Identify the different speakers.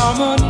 Speaker 1: harmony.